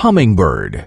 hummingbird.